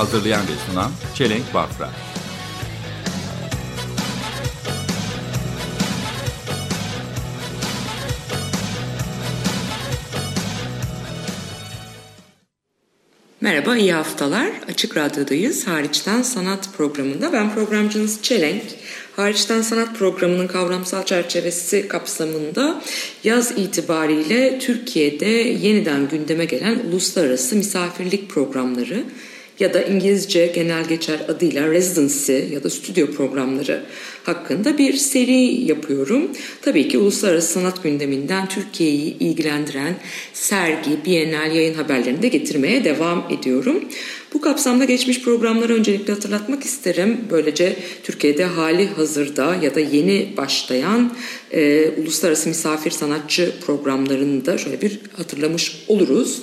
Hazırlayan ve sunan Çelenk Bafra Merhaba, iyi haftalar. Açık Radyo'dayız. Hariçten Sanat programında. Ben programcınız Çelenk. Hariçten Sanat programının kavramsal çerçevesi kapsamında yaz itibariyle Türkiye'de yeniden gündeme gelen uluslararası misafirlik programları ya da İngilizce genel geçer adıyla residency ya da stüdyo programları hakkında bir seri yapıyorum. Tabii ki uluslararası sanat gündeminden Türkiye'yi ilgilendiren sergi, bienal yayın haberlerini de getirmeye devam ediyorum. Bu kapsamda geçmiş programları öncelikle hatırlatmak isterim. Böylece Türkiye'de hali hazırda ya da yeni başlayan e, uluslararası misafir sanatçı programlarını da şöyle bir hatırlamış oluruz.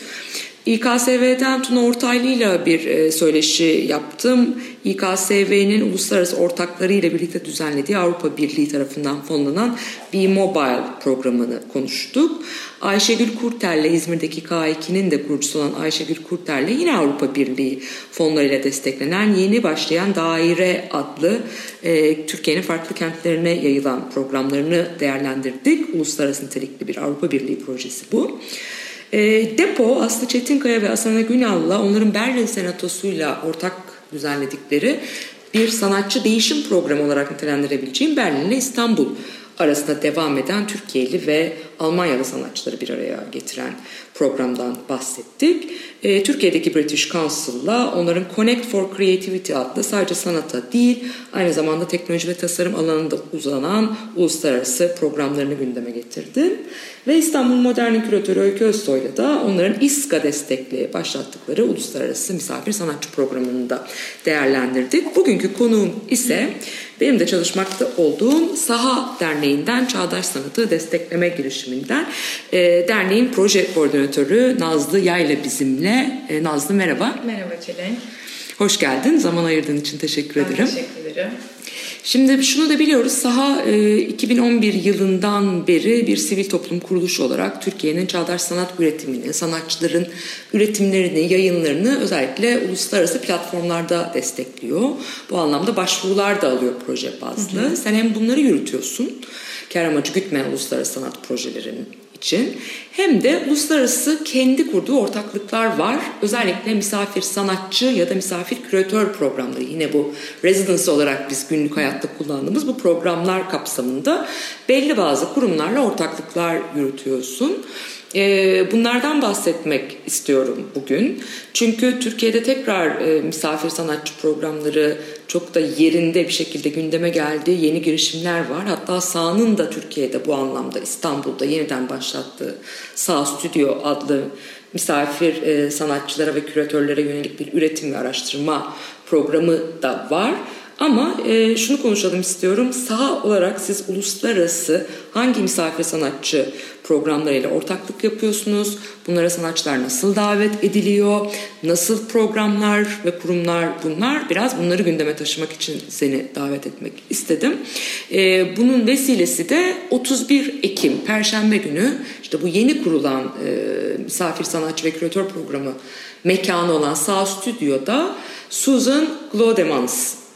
İKSV'den Tuna Ortaylı ile bir e, söyleşi yaptım. İKSV'nin uluslararası ortaklarıyla birlikte düzenlediği Avrupa Birliği tarafından fonlanan B-Mobile programını konuştuk. Ayşegül Kurtel'le İzmir'deki K2'nin de kurucusu olan Ayşegül Kurtel'le yine Avrupa Birliği fonlarıyla desteklenen yeni başlayan Daire adlı e, Türkiye'nin farklı kentlerine yayılan programlarını değerlendirdik. Uluslararası nitelikli bir Avrupa Birliği projesi bu. E, Depo Aslı Çetinkaya ve Asana Günal'la onların Berlin Senatosu'yla ortak düzenledikleri bir sanatçı değişim programı olarak nitelendirebileceğim Berlin ile İstanbul arasında devam eden Türkiye'li ve Almanyalı sanatçıları bir araya getiren programdan bahsettik. E, Türkiye'deki British Council'la onların Connect for Creativity adlı sadece sanata değil aynı zamanda teknoloji ve tasarım alanında uzanan uluslararası programlarını gündeme getirdim. Ve İstanbul Modern'in küratörü Öykü Özsoy'la da onların İSKA destekli başlattıkları uluslararası misafir sanatçı programını da değerlendirdik. Bugünkü konuğum ise benim de çalışmakta olduğum Saha Derneği'nden Çağdaş Sanatı Destekleme girişiminden e, derneğin proje koordinatörü Nazlı Yayla bizimle. E, Nazlı merhaba. Merhaba Çelenk. Hoş geldin. Zaman ayırdığın için teşekkür Ben ederim. teşekkür ederim. Şimdi şunu da biliyoruz Saha e, 2011 yılından beri bir sivil toplum kuruluşu olarak Türkiye'nin çağdaş sanat üretimini, sanatçıların üretimlerini, yayınlarını özellikle uluslararası platformlarda destekliyor. Bu anlamda başvurular da alıyor proje bazlı. Sen hem bunları yürütüyorsun, kar amacı gütmeyen uluslararası sanat projelerinin için hem de uluslararası kendi kurduğu ortaklıklar var. Özellikle misafir sanatçı ya da misafir küratör programları yine bu residence olarak biz günlük hayatta kullandığımız bu programlar kapsamında belli bazı kurumlarla ortaklıklar yürütüyorsun. Ee, Bunlardan bahsetmek istiyorum bugün. Çünkü Türkiye'de tekrar e, misafir sanatçı programları çok da yerinde bir şekilde gündeme geldi. Yeni girişimler var. Hatta Sağ'ın da Türkiye'de bu anlamda İstanbul'da yeniden başlattığı Sağ Stüdyo adlı misafir e, sanatçılara ve küratörlere yönelik bir üretim ve araştırma programı da var. Ama e, şunu konuşalım istiyorum. Saha olarak siz uluslararası hangi misafir sanatçı programlarıyla ortaklık yapıyorsunuz? Bunlara sanatçılar nasıl davet ediliyor? Nasıl programlar ve kurumlar bunlar? Biraz bunları gündeme taşımak için seni davet etmek istedim. E, bunun vesilesi de 31 Ekim Perşembe günü işte bu yeni kurulan e, misafir sanatçı ve küratör programı mekanı olan Sağ Stüdyo'da Susan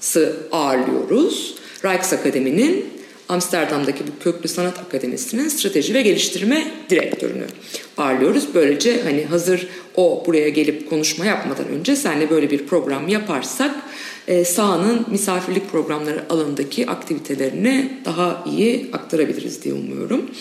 Glodemans'ı ağırlıyoruz. Rijksakademi'nin Amsterdam'daki bu köklü sanat akademisinin strateji ve geliştirme direktörünü ağırlıyoruz. Böylece hani hazır o buraya gelip konuşma yapmadan önce seninle böyle bir program yaparsak e, sahanın misafirlik programları alanındaki aktivitelerini daha iyi aktarabiliriz diye umuyorum.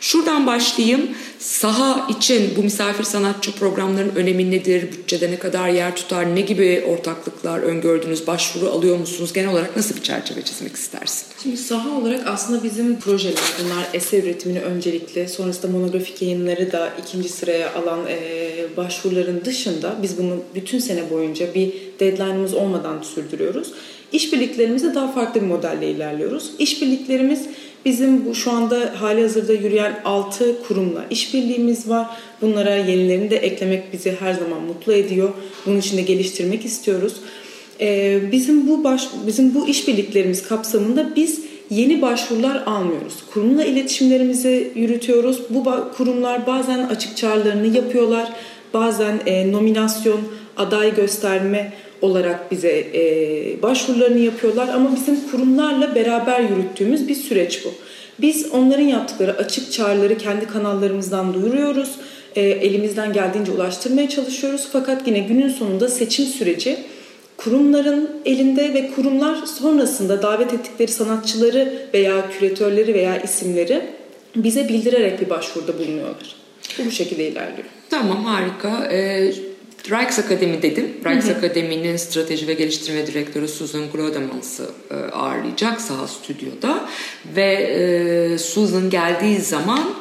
Şuradan başlayayım. Saha için bu misafir sanatçı programlarının önemi nedir? Bütçede ne kadar yer tutar? Ne gibi ortaklıklar öngördünüz? Başvuru alıyor musunuz? Genel olarak nasıl bir çerçeve çizmek istersin? Şimdi saha olarak aslında bizim projeler, bunlar eser üretimini öncelikle, sonrasında monografik yayınları da ikinci sıraya alan e, başvuruların dışında biz bunu bütün sene boyunca bir deadline'ımız olmadan sürdürüyoruz. İşbirliklerimizde daha farklı bir modelle ilerliyoruz. İşbirliklerimiz bizim bu şu anda hali hazırda yürüyen 6 kurumla işbirliğimiz var. Bunlara yenilerini de eklemek bizi her zaman mutlu ediyor. Bunun için de geliştirmek istiyoruz. Ee, bizim bu baş, bizim bu işbirliklerimiz kapsamında biz yeni başvurular almıyoruz. Kurumla iletişimlerimizi yürütüyoruz. Bu kurumlar bazen açık çağrılarını yapıyorlar. Bazen e, nominasyon, aday gösterme olarak bize e, başvurularını yapıyorlar. Ama bizim kurumlarla beraber yürüttüğümüz bir süreç bu. Biz onların yaptıkları açık çağrıları kendi kanallarımızdan duyuruyoruz. E, elimizden geldiğince ulaştırmaya çalışıyoruz. Fakat yine günün sonunda seçim süreci kurumların elinde ve kurumlar sonrasında davet ettikleri sanatçıları veya küratörleri veya isimleri bize bildirerek bir başvuruda bulunuyorlar. Bu şekilde ilerliyor. Tamam harika. Ee, Rijks Akademi dedim. Rijks Akademi'nin strateji ve geliştirme direktörü Susan Grodemans'ı e, ağırlayacak Saha Stüdyo'da. Ve e, Susan geldiği zaman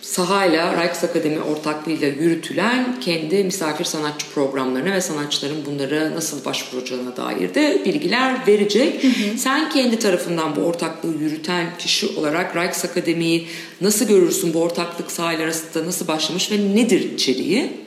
sahayla Rijks Akademi ortaklığıyla yürütülen kendi misafir sanatçı programlarına ve sanatçıların bunlara nasıl başvuracağına dair de bilgiler verecek. Sen kendi tarafından bu ortaklığı yürüten kişi olarak Rijks Akademi'yi nasıl görürsün? Bu ortaklık sahayla arasında nasıl başlamış ve nedir içeriği?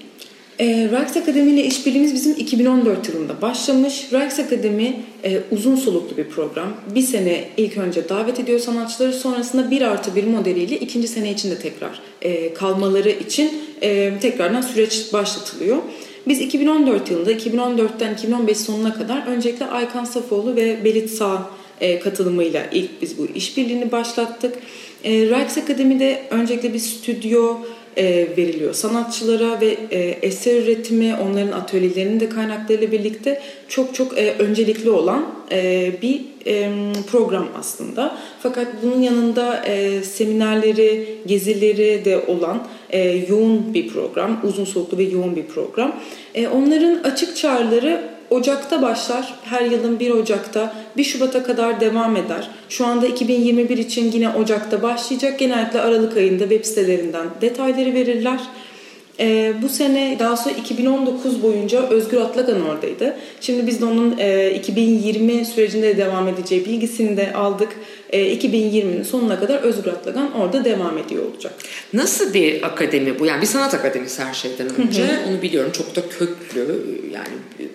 E, Rijks Akademi ile işbirliğimiz bizim 2014 yılında başlamış. Rijks Akademi e, uzun soluklu bir program. Bir sene ilk önce davet ediyor sanatçıları sonrasında bir artı bir modeliyle ikinci sene içinde tekrar e, kalmaları için e, tekrardan süreç başlatılıyor. Biz 2014 yılında 2014'ten 2015 sonuna kadar öncelikle Aykan Safoğlu ve Belit Sağ e, katılımıyla ilk biz bu işbirliğini başlattık. E, Rijks Akademi'de öncelikle bir stüdyo veriliyor sanatçılara ve e, eser üretimi onların atölyelerinin de kaynaklarıyla birlikte çok çok e, öncelikli olan e, bir e, program aslında. Fakat bunun yanında e, seminerleri, gezileri de olan e, yoğun bir program, uzun soluklu ve yoğun bir program. E, onların açık çağrıları Ocak'ta başlar. Her yılın 1 Ocak'ta 1 Şubat'a kadar devam eder. Şu anda 2021 için yine Ocak'ta başlayacak. Genellikle Aralık ayında web sitelerinden detayları verirler. Ee, bu sene daha sonra 2019 boyunca Özgür Atlagan oradaydı. Şimdi biz de onun e, 2020 sürecinde de devam edeceği bilgisini de aldık. E, 2020'nin sonuna kadar Özgür Atlagan orada devam ediyor olacak. Nasıl bir akademi bu? Yani bir sanat akademisi her şeyden önce. Onu biliyorum çok da köklü. Yani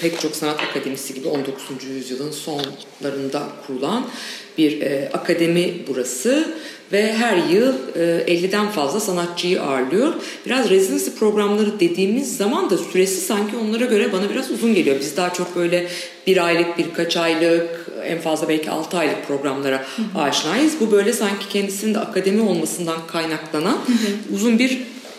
pek çok sanat akademisi gibi 19. yüzyılın sonlarında kurulan bir e, akademi burası ve her yıl e, 50'den fazla sanatçıyı ağırlıyor. Biraz residency programları dediğimiz zaman da süresi sanki onlara göre bana biraz uzun geliyor. Biz daha çok böyle bir aylık, birkaç aylık, en fazla belki 6 aylık programlara aşinayız. Bu böyle sanki kendisinin de akademi olmasından kaynaklanan uzun bir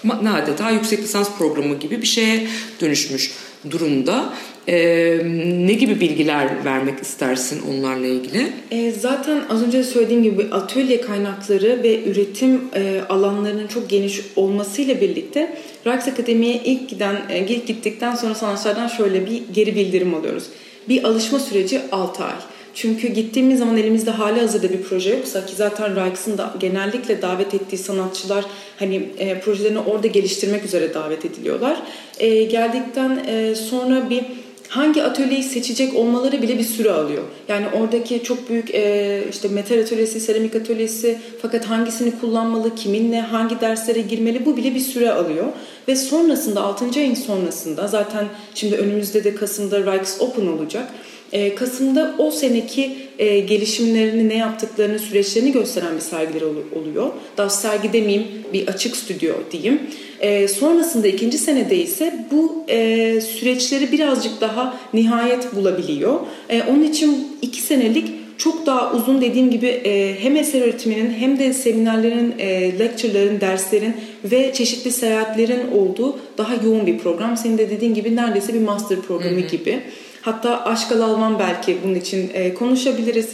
adeta yüksek lisans programı gibi bir şeye dönüşmüş durumda. Ee, ne gibi bilgiler vermek istersin onlarla ilgili? E, zaten az önce söylediğim gibi atölye kaynakları ve üretim e, alanlarının çok geniş olmasıyla birlikte Rijks Akademi'ye ilk giden e, ilk gittikten sonra sanatçılardan şöyle bir geri bildirim alıyoruz. Bir alışma süreci 6 ay. Çünkü gittiğimiz zaman elimizde hali hazırda bir proje yoksa ki zaten Rijks'ın da genellikle davet ettiği sanatçılar hani e, projelerini orada geliştirmek üzere davet ediliyorlar. E, geldikten e, sonra bir hangi atölyeyi seçecek olmaları bile bir süre alıyor. Yani oradaki çok büyük e, işte metal atölyesi, seramik atölyesi fakat hangisini kullanmalı, kiminle, hangi derslere girmeli bu bile bir süre alıyor. Ve sonrasında 6. ayın sonrasında zaten şimdi önümüzde de Kasım'da Rijks Open olacak. E, Kasım'da o seneki e, gelişimlerini, ne yaptıklarını, süreçlerini gösteren bir sergiler ol- oluyor. Daha sergi demeyeyim, bir açık stüdyo diyeyim. E, sonrasında ikinci senede ise bu e, süreçleri birazcık daha nihayet bulabiliyor. E, onun için iki senelik çok daha uzun dediğim gibi e, hem eser öğretiminin hem de seminerlerin, e, lecture'ların, derslerin ve çeşitli seyahatlerin olduğu daha yoğun bir program. Senin de dediğin gibi neredeyse bir master programı gibi. Hatta Aşkal Alman belki bunun için e, konuşabiliriz.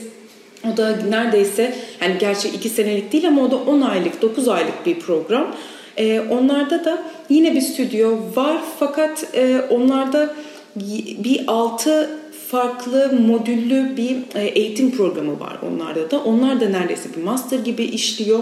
O da neredeyse yani gerçi 2 senelik değil ama o da 10 aylık, 9 aylık bir program. E, onlarda da yine bir stüdyo var fakat e, onlarda bir 6 farklı modüllü bir e, eğitim programı var onlarda da. Onlar da neredeyse bir master gibi işliyor.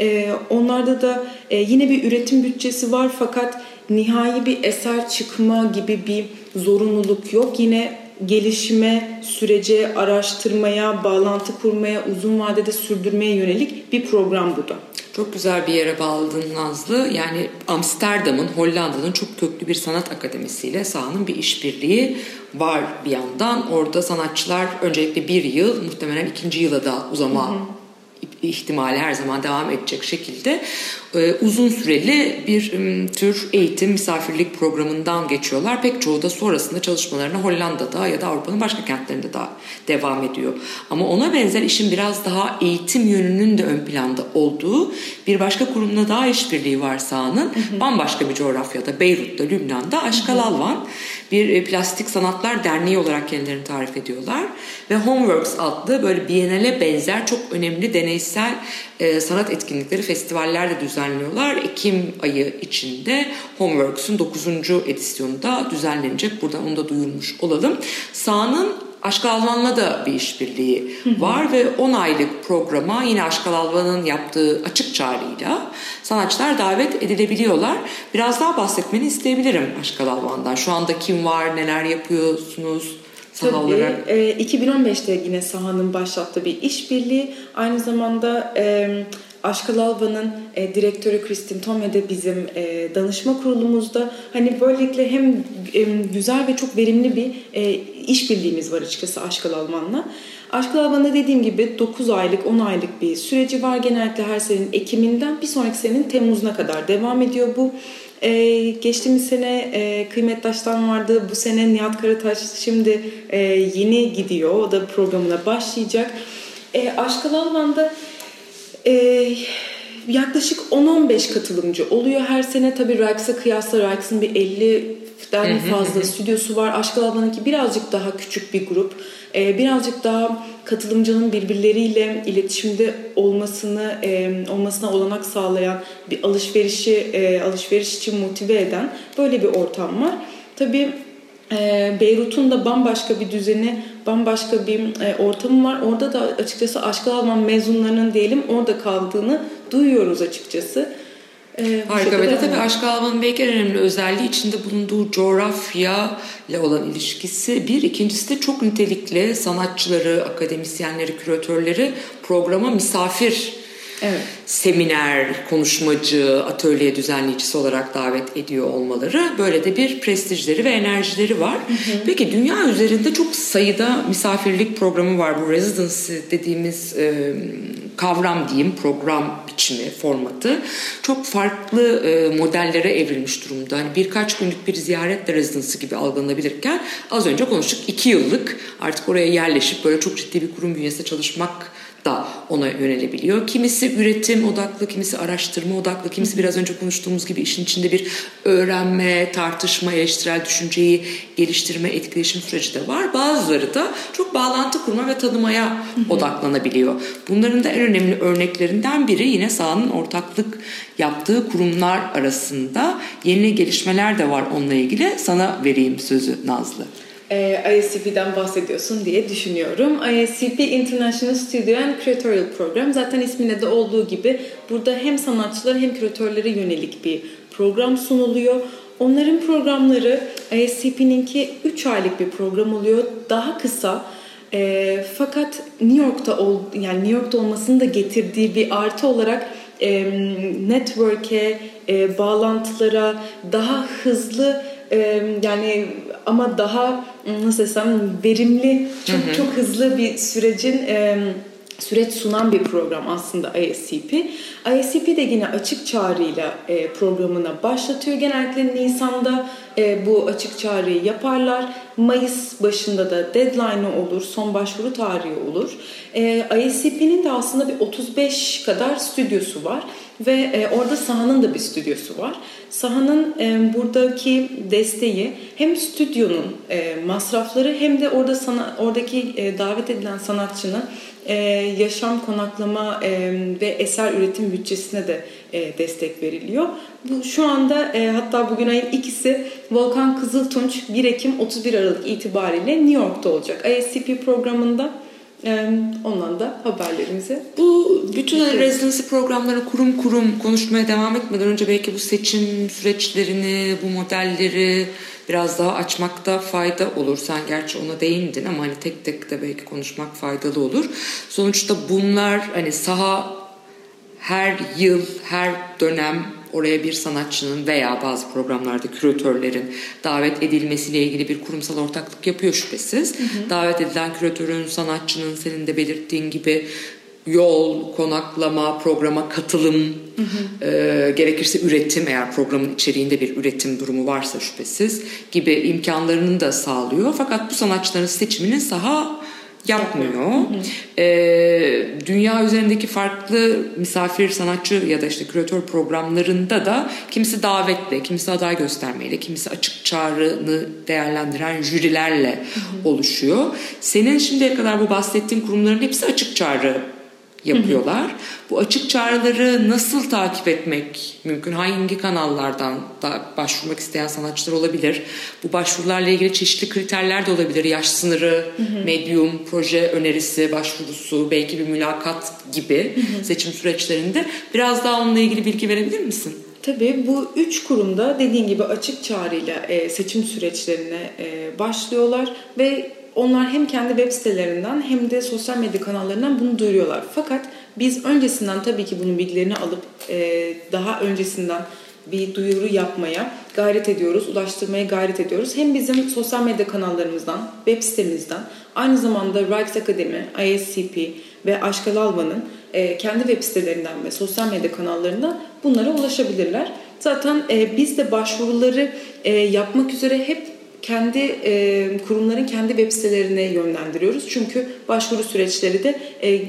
E, onlarda da e, yine bir üretim bütçesi var fakat nihai bir eser çıkma gibi bir zorunluluk yok. Yine gelişime, sürece, araştırmaya, bağlantı kurmaya, uzun vadede sürdürmeye yönelik bir program bu da. Çok güzel bir yere bağladın Nazlı. Yani Amsterdam'ın, Hollanda'nın çok köklü bir sanat akademisiyle sahanın bir işbirliği var bir yandan. Orada sanatçılar öncelikle bir yıl, muhtemelen ikinci yıla da uzama ihtimali her zaman devam edecek şekilde uzun süreli bir tür eğitim misafirlik programından geçiyorlar. Pek çoğu da sonrasında çalışmalarına Hollanda'da ya da Avrupa'nın başka kentlerinde daha devam ediyor. Ama ona benzer işin biraz daha eğitim yönünün de ön planda olduğu bir başka kurumla daha işbirliği var sahanın. Bambaşka bir coğrafyada Beyrut'ta, Lübnan'da Aşkal Alvan bir e, plastik sanatlar derneği olarak kendilerini tarif ediyorlar. Ve Homeworks adlı böyle Biennale benzer çok önemli deneysel e, sanat etkinlikleri, festivaller de düzenliyorlar. Ekim ayı içinde Homeworks'un 9. edisyonunda düzenlenecek. Buradan onu da duyurmuş olalım. Sahanın Aşkal Alvan'la da bir işbirliği var ve 10 aylık programa yine Aşkal Alvan'ın yaptığı açık çağrıyla sanatçılar davet edilebiliyorlar. Biraz daha bahsetmeni isteyebilirim Aşkal Alvan'dan. Şu anda kim var, neler yapıyorsunuz saha Tabii, olarak? e, 2015'te yine sahanın başlattığı bir işbirliği. Aynı zamanda e, Aşkal Alban'ın e, direktörü Kristin Tome de bizim e, danışma kurulumuzda. Hani böylelikle hem e, güzel ve çok verimli bir e, işbirliğimiz var açıkçası Aşkal Alban'la. Aşkal Alban'da dediğim gibi 9 aylık, 10 aylık bir süreci var. Genellikle her senenin Ekim'inden bir sonraki senenin Temmuz'una kadar devam ediyor bu. Ee, geçtiğimiz sene e, Kıymet Taş'tan vardı. Bu sene Nihat Karataş şimdi e, yeni gidiyor. O da programına başlayacak. E, Aşkal Alman'da e, yaklaşık 10-15 katılımcı oluyor her sene. Tabii Rijks'a kıyasla Rijks'ın bir 50'den fazla stüdyosu var. Aşkal Alman'ınki birazcık daha küçük bir grup. E, birazcık daha katılımcının birbirleriyle iletişimde olmasını e, olmasına olanak sağlayan bir alışverişi e, alışveriş için motive eden böyle bir ortam var. Tabii e, Beyrut'un da bambaşka bir düzeni, bambaşka bir ortamı var. Orada da açıkçası Aşkı Alman mezunlarının diyelim orada kaldığını duyuyoruz açıkçası. E, bu Harika ve tabii Aşk Alman'ın belki en önemli özelliği içinde bulunduğu coğrafya ile olan ilişkisi. Bir, ikincisi de çok nitelikli sanatçıları, akademisyenleri, küratörleri programa misafir Evet. Seminer, konuşmacı, atölye düzenleyicisi olarak davet ediyor olmaları böyle de bir prestijleri ve enerjileri var. Peki dünya üzerinde çok sayıda misafirlik programı var. Bu residency dediğimiz e, kavram diyeyim, program biçimi, formatı çok farklı e, modellere evrilmiş durumda. Hani birkaç günlük bir ziyaret de residency gibi algılanabilirken az önce konuştuk iki yıllık artık oraya yerleşip böyle çok ciddi bir kurum bünyesinde çalışmak da ona yönelebiliyor. Kimisi üretim odaklı, kimisi araştırma odaklı, kimisi biraz önce konuştuğumuz gibi işin içinde bir öğrenme, tartışma, eleştirel düşünceyi geliştirme, etkileşim süreci de var. Bazıları da çok bağlantı kurma ve tanımaya odaklanabiliyor. Bunların da en önemli örneklerinden biri yine sahanın ortaklık yaptığı kurumlar arasında yeni gelişmeler de var onunla ilgili. Sana vereyim sözü Nazlı. E, ISCP'den bahsediyorsun diye düşünüyorum. ISCP International Studio and Curatorial Program zaten isminde de olduğu gibi burada hem sanatçılar hem küratörlere yönelik bir program sunuluyor. Onların programları ISCP'ninki 3 aylık bir program oluyor. Daha kısa e, fakat New York'ta ol, yani New York'ta olmasının da getirdiği bir artı olarak e, network'e, e, bağlantılara daha hızlı e, yani ama daha nasıl desem verimli, çok çok hızlı bir sürecin e, süreç sunan bir program aslında ISCP. ISCP de yine açık çağrıyla e, programına başlatıyor. Genellikle Nisan'da e, bu açık çağrıyı yaparlar. Mayıs başında da deadline'ı olur, son başvuru tarihi olur. E, ISCP'nin de aslında bir 35 kadar stüdyosu var ve e, orada Saha'nın da bir stüdyosu var. Saha'nın e, buradaki desteği hem stüdyonun e, masrafları hem de orada sana, oradaki e, davet edilen sanatçının e, yaşam, konaklama e, ve eser üretim bütçesine de e, destek veriliyor. Bu şu anda e, hatta bugün ayın ikisi Volkan Kızıltunç 1 Ekim 31 Aralık itibariyle New York'ta olacak. ISCP programında e, ondan da haberlerimizi Bu bütün hani residency programları kurum kurum konuşmaya devam etmeden önce belki bu seçim süreçlerini, bu modelleri biraz daha açmakta fayda olur. Sen gerçi ona değindin ama hani tek tek de belki konuşmak faydalı olur. Sonuçta bunlar hani saha her yıl, her dönem oraya bir sanatçının veya bazı programlarda küratörlerin davet edilmesiyle ilgili bir kurumsal ortaklık yapıyor şüphesiz. Davet edilen küratörün, sanatçının senin de belirttiğin gibi yol, konaklama, programa katılım, e, gerekirse üretim eğer programın içeriğinde bir üretim durumu varsa şüphesiz gibi imkanlarını da sağlıyor. Fakat bu sanatçıların seçiminin saha yapmıyor. Ee, dünya üzerindeki farklı misafir sanatçı ya da işte küratör programlarında da kimisi davetle, kimisi aday göstermeyle, kimisi açık çağrını değerlendiren jürilerle oluşuyor. Senin şimdiye kadar bu bahsettiğin kurumların hepsi açık çağrı yapıyorlar. Bu açık çağrıları nasıl takip etmek mümkün? Hangi kanallardan da başvurmak isteyen sanatçılar olabilir? Bu başvurularla ilgili çeşitli kriterler de olabilir. Yaş sınırı, medyum, proje önerisi, başvurusu, belki bir mülakat gibi seçim süreçlerinde. Biraz daha onunla ilgili bilgi verebilir misin? Tabii bu üç kurumda dediğin gibi açık çağrıyla e, seçim süreçlerine e, başlıyorlar ve onlar hem kendi web sitelerinden hem de sosyal medya kanallarından bunu duyuruyorlar. Fakat biz öncesinden tabii ki bunun bilgilerini alıp e, daha öncesinden bir duyuru yapmaya gayret ediyoruz, ulaştırmaya gayret ediyoruz. Hem bizim sosyal medya kanallarımızdan, web sitemizden, aynı zamanda Rights Akademi, ISCP ve Aşkal Alban'ın e, kendi web sitelerinden ve sosyal medya kanallarından bunlara ulaşabilirler. Zaten e, biz de başvuruları e, yapmak üzere hep kendi e, kurumların kendi web sitelerine yönlendiriyoruz. Çünkü başvuru süreçleri de e,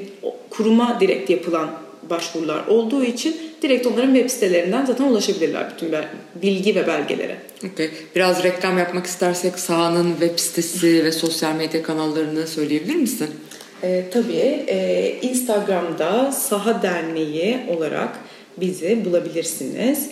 kuruma direkt yapılan başvurular olduğu için direkt onların web sitelerinden zaten ulaşabilirler bütün bilgi ve belgelere. Okay. Biraz reklam yapmak istersek sahanın web sitesi ve sosyal medya kanallarını söyleyebilir misin? E, tabii e, Instagram'da Saha Derneği olarak bizi bulabilirsiniz.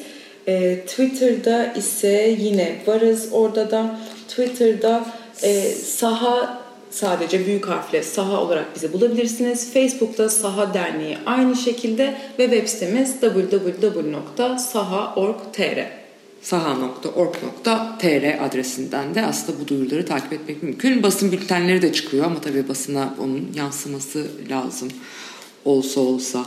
E, Twitter'da ise yine varız orada da. Twitter'da e, Saha sadece büyük harfle Saha olarak bizi bulabilirsiniz. Facebook'ta Saha Derneği aynı şekilde ve web sitemiz www.saha.org.tr saha.org.tr adresinden de aslında bu duyuruları takip etmek mümkün. Basın bültenleri de çıkıyor ama tabii basına onun yansıması lazım olsa olsa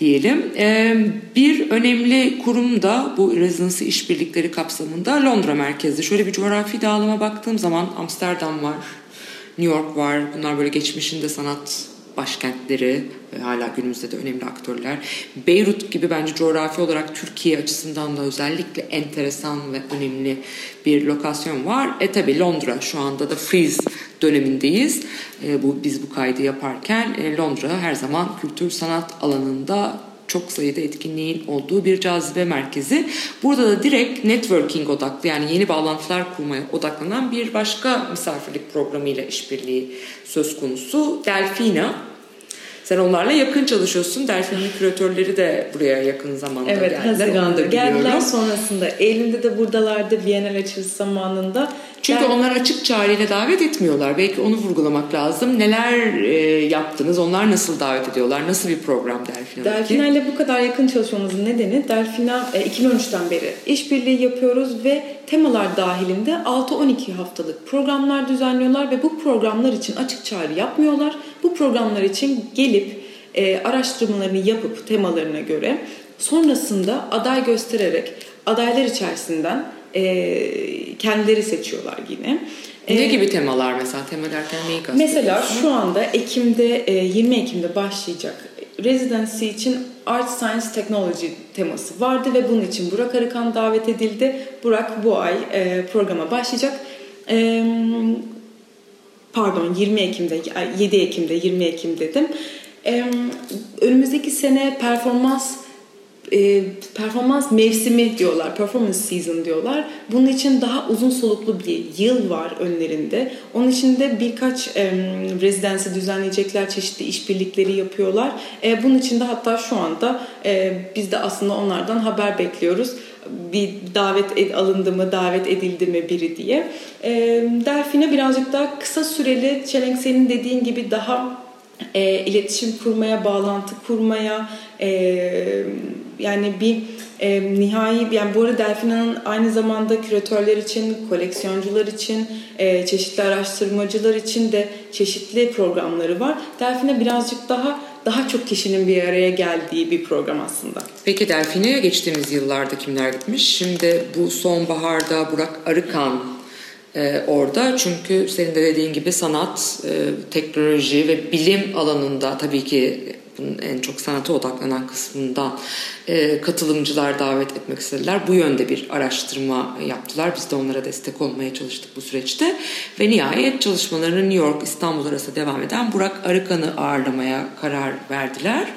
diyelim. Ee, bir önemli kurum da bu residency işbirlikleri kapsamında Londra merkezli. Şöyle bir coğrafi dağılıma baktığım zaman Amsterdam var, New York var. Bunlar böyle geçmişinde sanat başkentleri ve hala günümüzde de önemli aktörler. Beyrut gibi bence coğrafi olarak Türkiye açısından da özellikle enteresan ve önemli bir lokasyon var. E tabi Londra şu anda da freeze dönemindeyiz. E, bu biz bu kaydı yaparken e, Londra her zaman kültür sanat alanında çok sayıda etkinliğin olduğu bir cazibe merkezi. Burada da direkt networking odaklı yani yeni bağlantılar kurmaya odaklanan bir başka misafirlik programıyla işbirliği söz konusu. Delfina. Sen onlarla yakın çalışıyorsun. Delfina'nın küratörleri de buraya yakın zamanda Evet, geldiler. Haziran'da geldiler. Sonrasında Eylül'de de buradalardı Bienal açılışı zamanında. Çünkü Ben- onlar açık çağrıyla davet etmiyorlar. Belki onu vurgulamak lazım. Neler e, yaptınız? Onlar nasıl davet ediyorlar? Nasıl bir program Delfina'daki? Delfina ile bu kadar yakın çalışmamızın nedeni Delfina e, 2013'ten beri işbirliği yapıyoruz ve temalar dahilinde 6-12 haftalık programlar düzenliyorlar ve bu programlar için açık çağrı yapmıyorlar. Bu programlar için gelip e, araştırmalarını yapıp temalarına göre sonrasında aday göstererek adaylar içerisinden e, kendileri seçiyorlar yine. Ne E, gibi temalar mesela? Tema derken neyi kastediyorsun? Mesela şu anda Ekim'de e, 20 Ekim'de başlayacak residency için Art Science Technology teması vardı ve bunun için Burak Arıkan davet edildi. Burak bu ay e, programa başlayacak. E, pardon 20 Ekim'de, 7 Ekim'de, 20 Ekim dedim. Önümüzdeki sene performans e, performans mevsimi diyorlar, performance season diyorlar. Bunun için daha uzun soluklu bir yıl var önlerinde. Onun için de birkaç e, rezidansı düzenleyecekler, çeşitli işbirlikleri yapıyorlar. E, bunun için de hatta şu anda e, biz de aslında onlardan haber bekliyoruz. Bir davet alındı mı, davet edildi mi biri diye. E, Delfine birazcık daha kısa süreli, Çelenk senin dediğin gibi daha e, iletişim kurmaya, bağlantı kurmaya, e, yani bir e, nihai, yani bu arada Delfina'nın aynı zamanda küratörler için, koleksiyoncular için, e, çeşitli araştırmacılar için de çeşitli programları var. Delfina birazcık daha daha çok kişinin bir araya geldiği bir program aslında. Peki Delfine'ye geçtiğimiz yıllarda kimler gitmiş? Şimdi bu sonbaharda Burak Arıkan e, orada. Çünkü senin de dediğin gibi sanat, e, teknoloji ve bilim alanında tabii ki bunun en çok sanata odaklanan kısmından e, katılımcılar davet etmek istediler. Bu yönde bir araştırma yaptılar. Biz de onlara destek olmaya çalıştık bu süreçte. Ve nihayet çalışmalarını New York, İstanbul arası devam eden Burak Arıkan'ı ağırlamaya karar verdiler.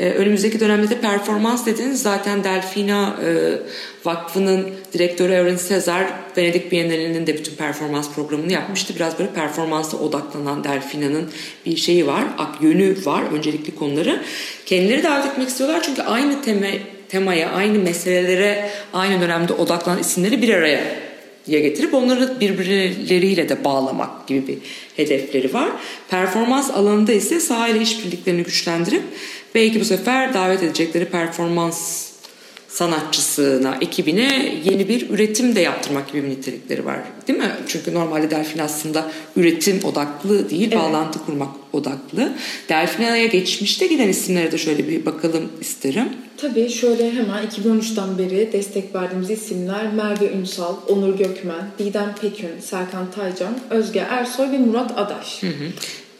Ee, önümüzdeki dönemde de performans dediniz. Zaten Delfina e, Vakfı'nın direktörü Evren Sezer Venedik Bienalinin de bütün performans programını yapmıştı. Biraz böyle performansa odaklanan Delfina'nın bir şeyi var. Ak yönü var. Öncelikli konuları. Kendileri davet etmek istiyorlar çünkü aynı teme, temaya, aynı meselelere aynı dönemde odaklanan isimleri bir araya diye getirip onları birbirleriyle de bağlamak gibi bir hedefleri var. Performans alanında ise sahayla işbirliklerini güçlendirip belki bu sefer davet edecekleri performans sanatçısına, ekibine yeni bir üretim de yaptırmak gibi bir nitelikleri var. Değil mi? Çünkü normalde Delfin aslında üretim odaklı değil, Evet. bağlantı kurmak odaklı. Delfina'ya geçmişte giden isimlere de şöyle bir bakalım isterim. Tabii şöyle hemen 2013'ten beri destek verdiğimiz isimler Merve Ünsal, Onur Gökmen, Didem Pekün, Serkan Taycan, Özge Ersoy ve Murat Adaş.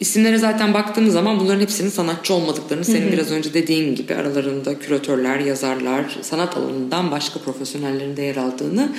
İsimlere zaten baktığımız zaman bunların hepsinin sanatçı olmadıklarını senin biraz önce dediğin gibi aralarında küratörler, yazarlar, sanat alanından başka profesyonellerin de yer aldığını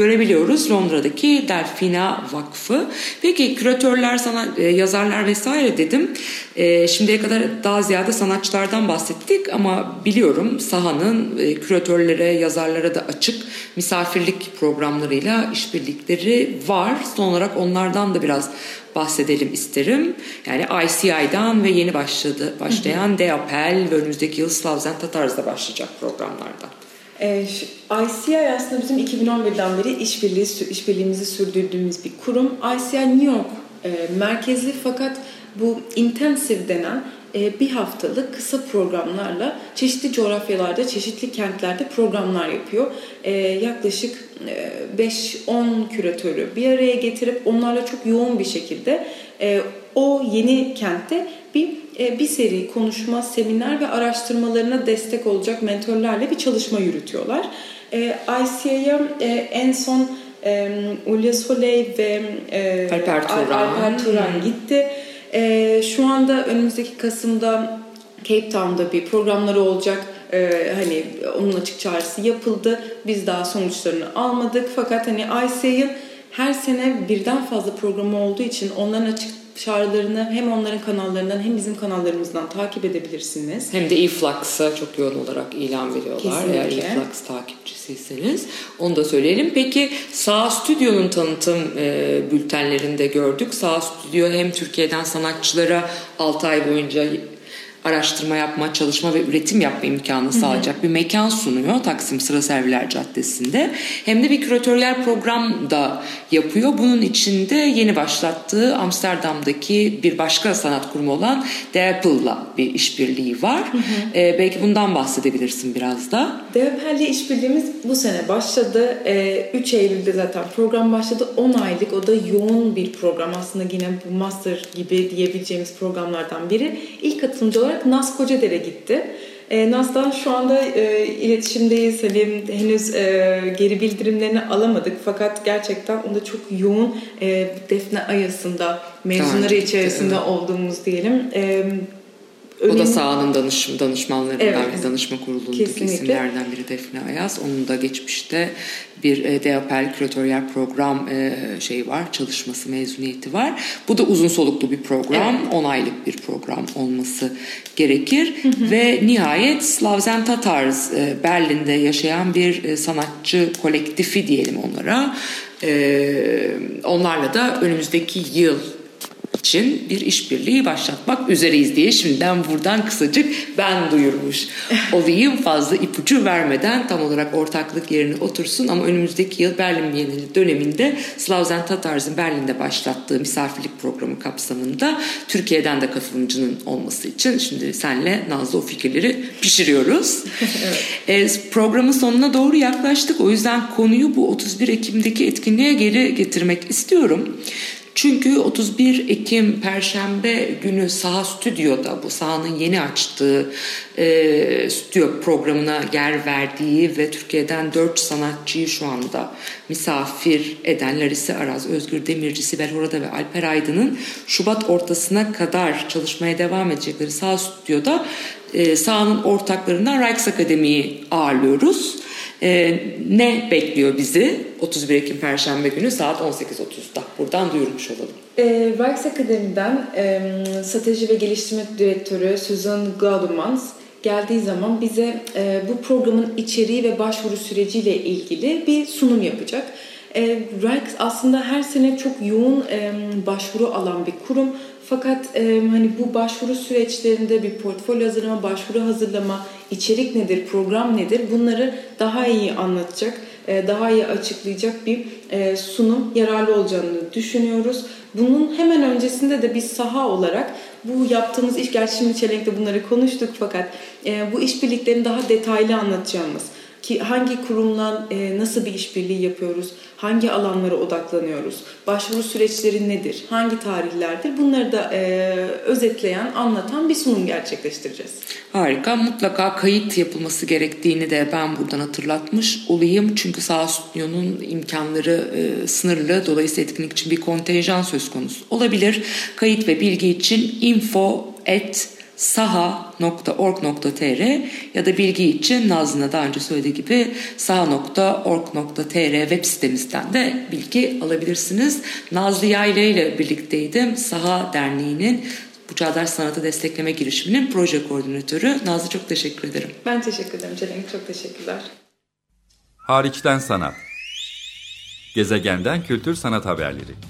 görebiliyoruz. Londra'daki Delfina Vakfı. Peki küratörler, sanat, e, yazarlar vesaire dedim. E, şimdiye kadar daha ziyade sanatçılardan bahsettik ama biliyorum sahanın e, küratörlere, yazarlara da açık misafirlik programlarıyla işbirlikleri var. Son olarak onlardan da biraz bahsedelim isterim. Yani ICI'dan ve yeni başladı başlayan DAPEL ve önümüzdeki yıl Slavzen Tatars'da başlayacak programlardan. Ee, şu- ICI aslında bizim 2011'den beri işbirliği işbirliğimizi sürdürdüğümüz bir kurum. ICI New York e, merkezli fakat bu intensive denen e, bir haftalık kısa programlarla çeşitli coğrafyalarda, çeşitli kentlerde programlar yapıyor. E, yaklaşık e, 5-10 küratörü bir araya getirip onlarla çok yoğun bir şekilde e, o yeni kentte bir e, bir seri konuşma, seminer ve araştırmalarına destek olacak mentorlarla bir çalışma yürütüyorlar. E, ICA'ya e, en son e, Ulya Soley ve e, Alper Turan. Alper Turan gitti. E, şu anda önümüzdeki Kasım'da Cape Town'da bir programları olacak. E, hani onun açık çağrısı yapıldı. Biz daha sonuçlarını almadık. Fakat hani ICA'nın her sene birden fazla programı olduğu için onların açık çağrılarını hem onların kanallarından hem bizim kanallarımızdan takip edebilirsiniz. Hem de eFlux'a çok yoğun olarak ilan veriyorlar. Eğer Kesinlikle. eFlux takipçisiyseniz. Onu da söyleyelim. Peki Sağ Stüdyo'nun tanıtım e, bültenlerinde gördük. Sağ Stüdyo hem Türkiye'den sanatçılara 6 ay boyunca araştırma yapma, çalışma ve üretim yapma imkanı sağlayacak bir mekan sunuyor Taksim Sıra Serviler Caddesi'nde. Hem de bir küratöryel program da yapıyor. Bunun içinde yeni başlattığı Amsterdam'daki bir başka sanat kurumu olan The Apple'la bir işbirliği var. Ee, belki bundan bahsedebilirsin biraz da. Devper'le işbirliğimiz bu sene başladı. Ee, 3 Eylül'de zaten program başladı. 10 aylık o da yoğun bir program. Aslında yine bu master gibi diyebileceğimiz programlardan biri. İlk katılımcı olarak Naz Kocadere gitti. Ee, Naz'dan şu anda e, iletişimdeyiz. Hani henüz e, geri bildirimlerini alamadık. Fakat gerçekten onda çok yoğun e, Defne Ayası'nda mezunları içerisinde evet. olduğumuz diyelim. E, O da önemli- sahanın danış, danışmanlarından Evet. ve danışma kurulundaki Kesinlikle. isimlerden biri Defne Ayaz. Onun da geçmişte bir e, DAPL küratöryel program e, şeyi var, çalışması, mezuniyeti var. Bu da uzun soluklu bir program, 10 aylık bir program olması gerekir. Ve nihayet Slavzen Tatars, e, Berlin'de yaşayan bir e, sanatçı kolektifi diyelim onlara. E, onlarla da önümüzdeki yıl için bir işbirliği başlatmak üzereyiz diye şimdiden buradan kısacık ben duyurmuş olayım fazla ipucu vermeden tam olarak ortaklık yerine otursun ama önümüzdeki yıl Berlin Bienali döneminde Slavzen Tatars'ın Berlin'de başlattığı misafirlik programı kapsamında Türkiye'den de katılımcının olması için şimdi senle Nazlı o fikirleri pişiriyoruz. E, programın sonuna doğru yaklaştık o yüzden konuyu bu 31 Ekim'deki etkinliğe geri getirmek istiyorum. Çünkü 31 Ekim Perşembe günü Saha Stüdyo'da bu sahanın yeni açtığı e, stüdyo programına yer verdiği ve Türkiye'den 4 sanatçıyı şu anda misafir eden Larissa Araz, Özgür Demirci, Sibel Horada ve Alper Aydın'ın Şubat ortasına kadar çalışmaya devam edecekleri Saha Stüdyo'da e, sahanın ortaklarından Rijks Akademi'yi ağırlıyoruz. Ee, ne bekliyor bizi 31 Ekim Perşembe günü saat 18.30'da? Buradan duyurmuş olalım. E, Rijks Akademi'den e, strateji ve geliştirme direktörü Susan Glaudemans geldiği zaman bize e, bu programın içeriği ve başvuru süreciyle ilgili bir sunum yapacak. E, Rijks aslında her sene çok yoğun e, başvuru alan bir kurum. Fakat e, hani bu başvuru süreçlerinde bir portfolyo hazırlama, başvuru hazırlama, içerik nedir, program nedir bunları daha iyi anlatacak, e, daha iyi açıklayacak bir e, sunum yararlı olacağını düşünüyoruz. Bunun hemen öncesinde de biz saha olarak bu yaptığımız iş, gerçi şimdi Çelenk'te bunları konuştuk fakat e, bu işbirliklerini daha detaylı anlatacağımız ki hangi kurumla e, nasıl bir işbirliği yapıyoruz, hangi alanlara odaklanıyoruz, başvuru süreçleri nedir, hangi tarihlerdir bunları da e, özetleyen, anlatan bir sunum gerçekleştireceğiz. Harika. Mutlaka kayıt yapılması gerektiğini de ben buradan hatırlatmış olayım. Çünkü Sağ Stüdyo'nun imkanları e, sınırlı. Dolayısıyla etkinlik için bir kontenjan söz konusu olabilir. Kayıt ve bilgi için info at saha.org.tr ya da bilgi için Nazlı'na daha önce söylediği gibi saha.org.tr web sitemizden de bilgi alabilirsiniz. Nazlı Yayla ile birlikteydim. Saha Derneği'nin bu Çağdaş Sanatı Destekleme girişiminin proje koordinatörü. Nazlı çok teşekkür ederim. Ben teşekkür ederim Çelenk, çok teşekkürler. Hariçten sanat. Gezegenden kültür sanat haberleri.